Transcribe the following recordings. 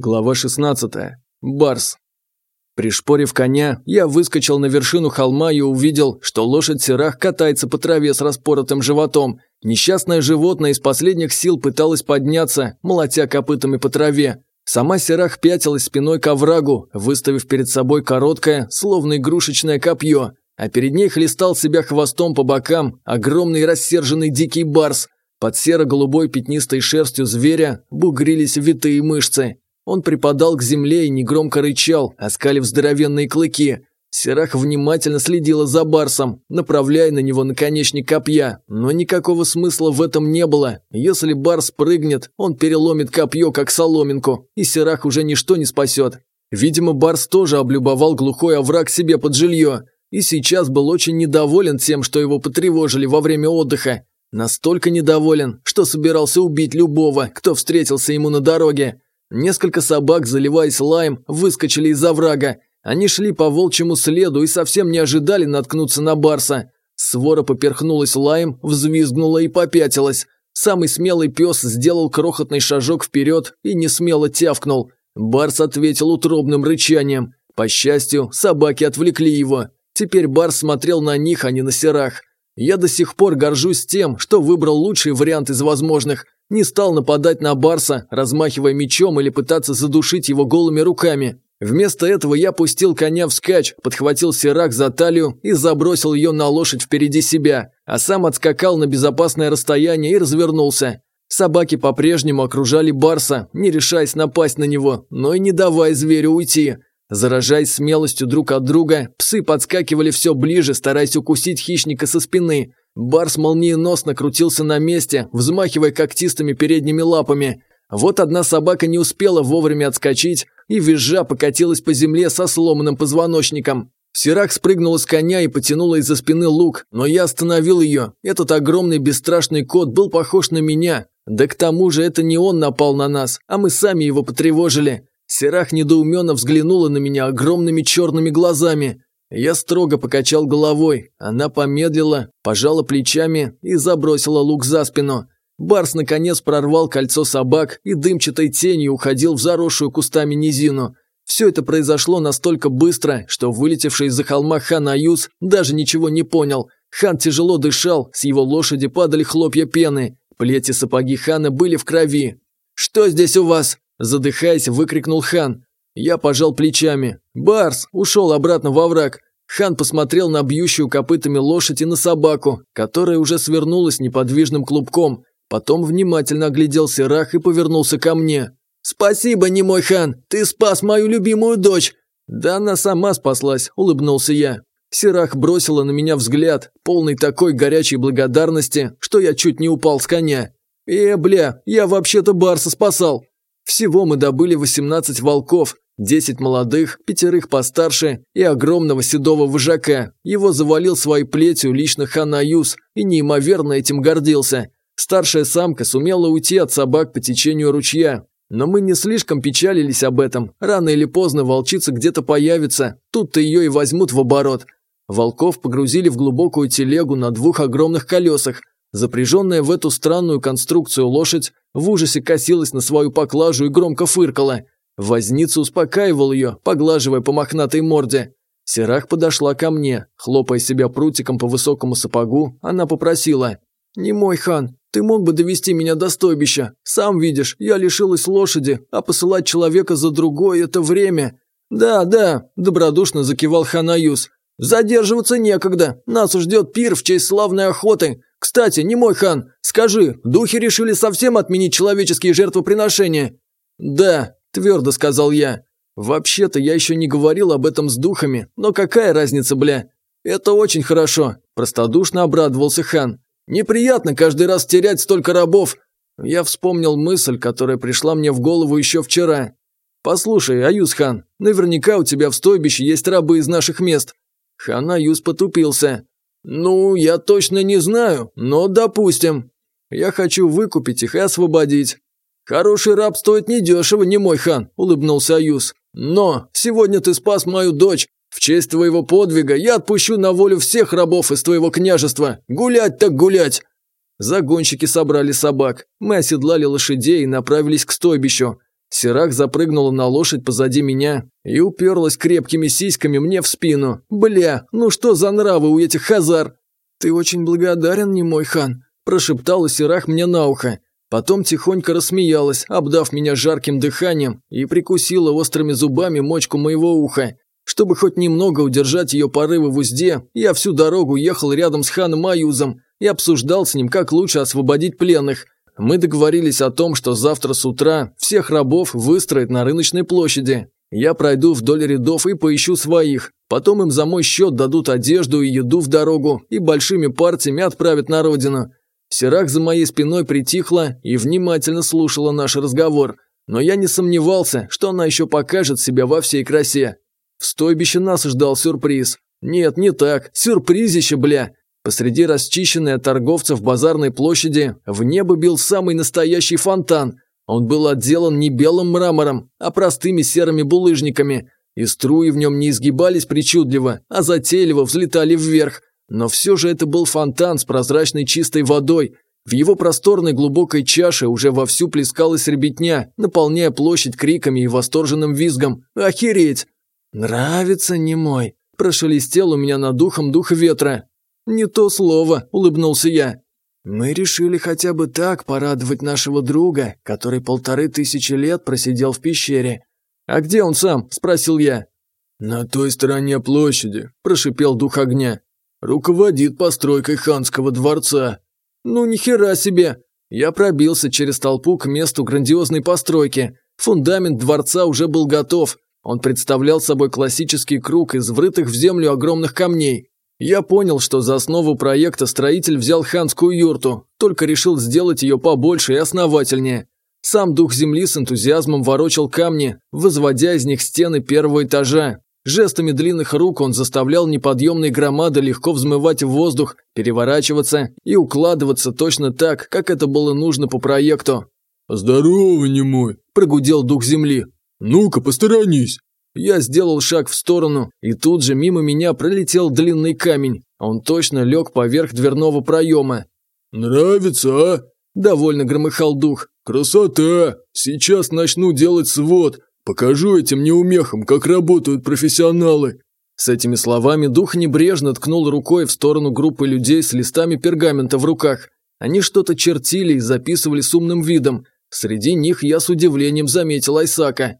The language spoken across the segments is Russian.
Глава 16. Барс. Пришпорив коня, я выскочил на вершину холма и увидел, что лошадь серах катается по траве с распоротым животом. Несчастное животное из последних сил пыталось подняться, молотя копытами по траве. Сама серах пятилась спиной к оврагу, выставив перед собой короткое, словно игрушечное копье, а перед ней хлестал себя хвостом по бокам огромный рассерженный дикий барс. Под серо-голубой пятнистой шерстью зверя бугрились витые мышцы. Он припадал к земле и негромко рычал, оскалив здоровенные клыки. Серах внимательно следила за Барсом, направляя на него наконечник копья, но никакого смысла в этом не было. Если Барс прыгнет, он переломит копье, как соломинку, и Серах уже ничто не спасет. Видимо, Барс тоже облюбовал глухой овраг себе под жилье, и сейчас был очень недоволен тем, что его потревожили во время отдыха. Настолько недоволен, что собирался убить любого, кто встретился ему на дороге. Несколько собак, заливаясь лаем, выскочили из оврага. Они шли по волчьему следу и совсем не ожидали наткнуться на барса. Свора поперхнулась лаем, взвизгнула и попятилась. Самый смелый пес сделал крохотный шажок вперед и несмело тявкнул. Барс ответил утробным рычанием. По счастью, собаки отвлекли его. Теперь Барс смотрел на них, а не на серах. Я до сих пор горжусь тем, что выбрал лучший вариант из возможных. Не стал нападать на Барса, размахивая мечом или пытаться задушить его голыми руками. Вместо этого я пустил коня вскачь, подхватил Сирак за талию и забросил ее на лошадь впереди себя, а сам отскакал на безопасное расстояние и развернулся. Собаки по-прежнему окружали Барса, не решаясь напасть на него, но и не давая зверю уйти. Заражаясь смелостью друг от друга, псы подскакивали все ближе, стараясь укусить хищника со спины. Барс молниеносно крутился на месте, взмахивая когтистыми передними лапами. Вот одна собака не успела вовремя отскочить и визжа покатилась по земле со сломанным позвоночником. Сирак спрыгнула с коня и потянула из-за спины лук, но я остановил ее. Этот огромный бесстрашный кот был похож на меня. Да к тому же это не он напал на нас, а мы сами его потревожили. Серах недоуменно взглянула на меня огромными черными глазами. Я строго покачал головой, она помедлила, пожала плечами и забросила лук за спину. Барс наконец прорвал кольцо собак и дымчатой тенью уходил в заросшую кустами низину. Все это произошло настолько быстро, что вылетевший из-за холма хан Аюз даже ничего не понял. Хан тяжело дышал, с его лошади падали хлопья пены. Плети сапоги хана были в крови. «Что здесь у вас?» Задыхаясь, выкрикнул Хан. Я пожал плечами. Барс ушел обратно во враг. Хан посмотрел на бьющую копытами лошадь и на собаку, которая уже свернулась неподвижным клубком. Потом внимательно оглядел Серах и повернулся ко мне. «Спасибо, не мой хан, ты спас мою любимую дочь!» «Да она сама спаслась», – улыбнулся я. Серах бросила на меня взгляд, полный такой горячей благодарности, что я чуть не упал с коня. «Э, бля, я вообще-то Барса спасал!» Всего мы добыли 18 волков, 10 молодых, пятерых постарше и огромного седого выжака. Его завалил своей плетью лично Ханаюс и неимоверно этим гордился. Старшая самка сумела уйти от собак по течению ручья. Но мы не слишком печалились об этом. Рано или поздно волчица где-то появится, тут-то ее и возьмут в оборот. Волков погрузили в глубокую телегу на двух огромных колесах. Запряженная в эту странную конструкцию лошадь в ужасе косилась на свою поклажу и громко фыркала. Возница успокаивал ее, поглаживая по мохнатой морде. Серах подошла ко мне. Хлопая себя прутиком по высокому сапогу, она попросила. «Не мой хан, ты мог бы довести меня до стойбища. Сам видишь, я лишилась лошади, а посылать человека за другой – это время». «Да, да», – добродушно закивал Ханаюс. «Задерживаться некогда. Нас ждет пир в честь славной охоты. Кстати, не мой хан, скажи, духи решили совсем отменить человеческие жертвоприношения?» «Да», – твердо сказал я. «Вообще-то я еще не говорил об этом с духами, но какая разница, бля?» «Это очень хорошо», – простодушно обрадовался хан. «Неприятно каждый раз терять столько рабов». Я вспомнил мысль, которая пришла мне в голову еще вчера. «Послушай, Аюз хан, наверняка у тебя в стойбище есть рабы из наших мест». Хан Аюз потупился. «Ну, я точно не знаю, но допустим. Я хочу выкупить их и освободить». «Хороший раб стоит недешево, не мой хан», – улыбнулся Аюз. «Но сегодня ты спас мою дочь. В честь твоего подвига я отпущу на волю всех рабов из твоего княжества. Гулять так гулять!» Загонщики собрали собак. Мы оседлали лошадей и направились к стойбищу. Сирак запрыгнула на лошадь позади меня и уперлась крепкими сиськами мне в спину. «Бля, ну что за нравы у этих хазар?» «Ты очень благодарен, не мой хан», – прошептала Сирах мне на ухо. Потом тихонько рассмеялась, обдав меня жарким дыханием, и прикусила острыми зубами мочку моего уха. Чтобы хоть немного удержать ее порывы в узде, я всю дорогу ехал рядом с ханом Аюзом и обсуждал с ним, как лучше освободить пленных – мы договорились о том, что завтра с утра всех рабов выстроят на рыночной площади. Я пройду вдоль рядов и поищу своих. Потом им за мой счет дадут одежду и еду в дорогу и большими партиями отправят на родину. Серах за моей спиной притихла и внимательно слушала наш разговор. Но я не сомневался, что она еще покажет себя во всей красе. В стойбище нас ждал сюрприз. Нет, не так. Сюрпризище, бля. Посреди расчищенной от торговцев базарной площади в небо бил самый настоящий фонтан. Он был отделан не белым мрамором, а простыми серыми булыжниками, и струи в нем не изгибались причудливо, а затейливо взлетали вверх. Но все же это был фонтан с прозрачной чистой водой. В его просторной глубокой чаше уже вовсю плескалась ребятня, наполняя площадь криками и восторженным визгом. «Охереть!» «Нравится, не немой!» Прошелестел у меня над духом дух ветра, «Не то слово», – улыбнулся я. «Мы решили хотя бы так порадовать нашего друга, который полторы тысячи лет просидел в пещере». «А где он сам?» – спросил я. «На той стороне площади», – прошипел дух огня. «Руководит постройкой ханского дворца». «Ну, нихера себе!» Я пробился через толпу к месту грандиозной постройки. Фундамент дворца уже был готов. Он представлял собой классический круг из врытых в землю огромных камней. Я понял, что за основу проекта строитель взял ханскую юрту, только решил сделать ее побольше и основательнее. Сам дух земли с энтузиазмом ворочал камни, возводя из них стены первого этажа. Жестами длинных рук он заставлял неподъемные громады легко взмывать в воздух, переворачиваться и укладываться точно так, как это было нужно по проекту. «Здорово, немой!» – прогудел дух земли. «Ну-ка, посторонись!» Я сделал шаг в сторону, и тут же мимо меня пролетел длинный камень. Он точно лег поверх дверного проема. «Нравится, а?» – довольно громыхал дух. «Красота! Сейчас начну делать свод. Покажу этим неумехам, как работают профессионалы». С этими словами дух небрежно ткнул рукой в сторону группы людей с листами пергамента в руках. Они что-то чертили и записывали с умным видом. Среди них я с удивлением заметил Айсака.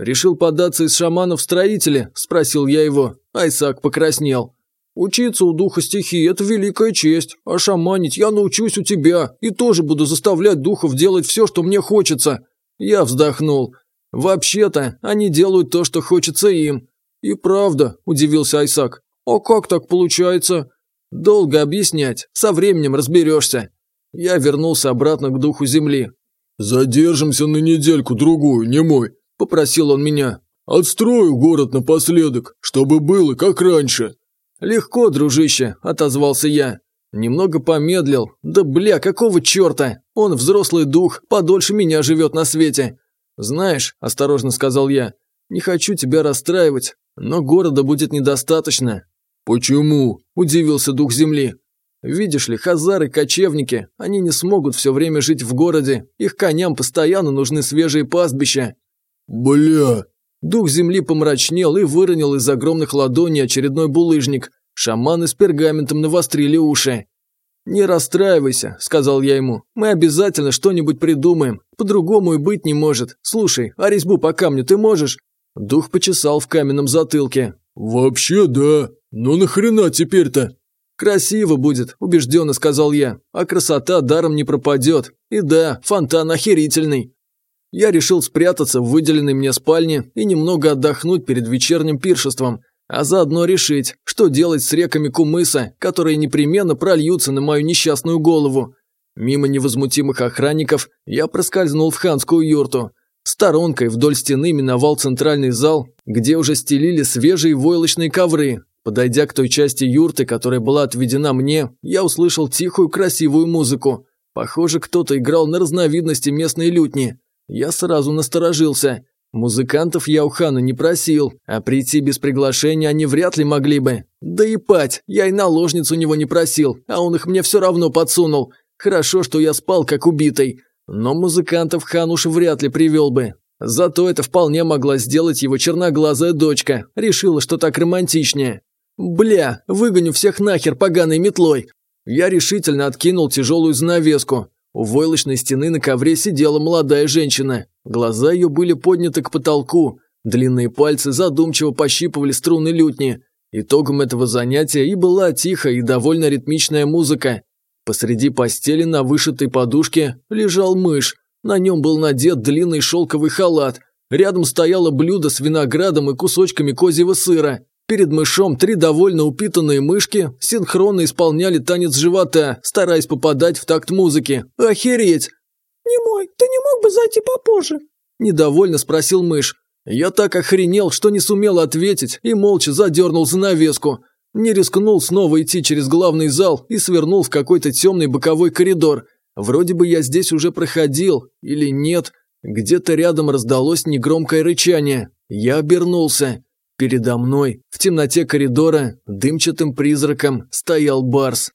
«Решил податься из шамана в строители?» – спросил я его. Айсак покраснел. «Учиться у духа стихии – это великая честь, а шаманить я научусь у тебя и тоже буду заставлять духов делать все, что мне хочется». Я вздохнул. «Вообще-то они делают то, что хочется им». «И правда», – удивился Айсак. «А как так получается?» «Долго объяснять, со временем разберешься». Я вернулся обратно к духу земли. «Задержимся на недельку-другую, не мой. Попросил он меня. «Отстрою город напоследок, чтобы было как раньше». «Легко, дружище», – отозвался я. Немного помедлил. «Да бля, какого черта? Он взрослый дух, подольше меня живет на свете». «Знаешь», – осторожно сказал я, – «не хочу тебя расстраивать, но города будет недостаточно». «Почему?» – удивился дух земли. «Видишь ли, хазары – кочевники, они не смогут все время жить в городе, их коням постоянно нужны свежие пастбища». «Бля!» Дух земли помрачнел и выронил из огромных ладоней очередной булыжник. Шаманы с пергаментом навострили уши. «Не расстраивайся», – сказал я ему. «Мы обязательно что-нибудь придумаем. По-другому и быть не может. Слушай, а резьбу по камню ты можешь?» Дух почесал в каменном затылке. «Вообще да. Ну нахрена теперь-то?» «Красиво будет», – убежденно сказал я. «А красота даром не пропадет. И да, фонтан охерительный». Я решил спрятаться в выделенной мне спальне и немного отдохнуть перед вечерним пиршеством, а заодно решить, что делать с реками Кумыса, которые непременно прольются на мою несчастную голову. Мимо невозмутимых охранников я проскользнул в ханскую юрту. Сторонкой вдоль стены миновал центральный зал, где уже стелили свежие войлочные ковры. Подойдя к той части юрты, которая была отведена мне, я услышал тихую красивую музыку. Похоже, кто-то играл на разновидности местной лютни. Я сразу насторожился. Музыкантов я у хана не просил, а прийти без приглашения они вряд ли могли бы. Да и пать, я и наложниц у него не просил, а он их мне все равно подсунул. Хорошо, что я спал как убитый. Но музыкантов хан уж вряд ли привел бы. Зато это вполне могла сделать его черноглазая дочка. Решила, что так романтичнее. «Бля, выгоню всех нахер поганой метлой!» Я решительно откинул тяжелую занавеску. У войлочной стены на ковре сидела молодая женщина. Глаза ее были подняты к потолку, длинные пальцы задумчиво пощипывали струны лютни. Итогом этого занятия и была тихая и довольно ритмичная музыка. Посреди постели на вышитой подушке лежал мышь. На нем был надет длинный шелковый халат. Рядом стояло блюдо с виноградом и кусочками козьего сыра. Перед мышом три довольно упитанные мышки синхронно исполняли танец живота, стараясь попадать в такт музыки. «Охереть!» «Не мой, ты не мог бы зайти попозже?» Недовольно спросил мышь. Я так охренел, что не сумел ответить и молча задернул занавеску. Не рискнул снова идти через главный зал и свернул в какой-то темный боковой коридор. Вроде бы я здесь уже проходил, или нет. Где-то рядом раздалось негромкое рычание. Я обернулся. Передо мной, в темноте коридора, дымчатым призраком, стоял Барс.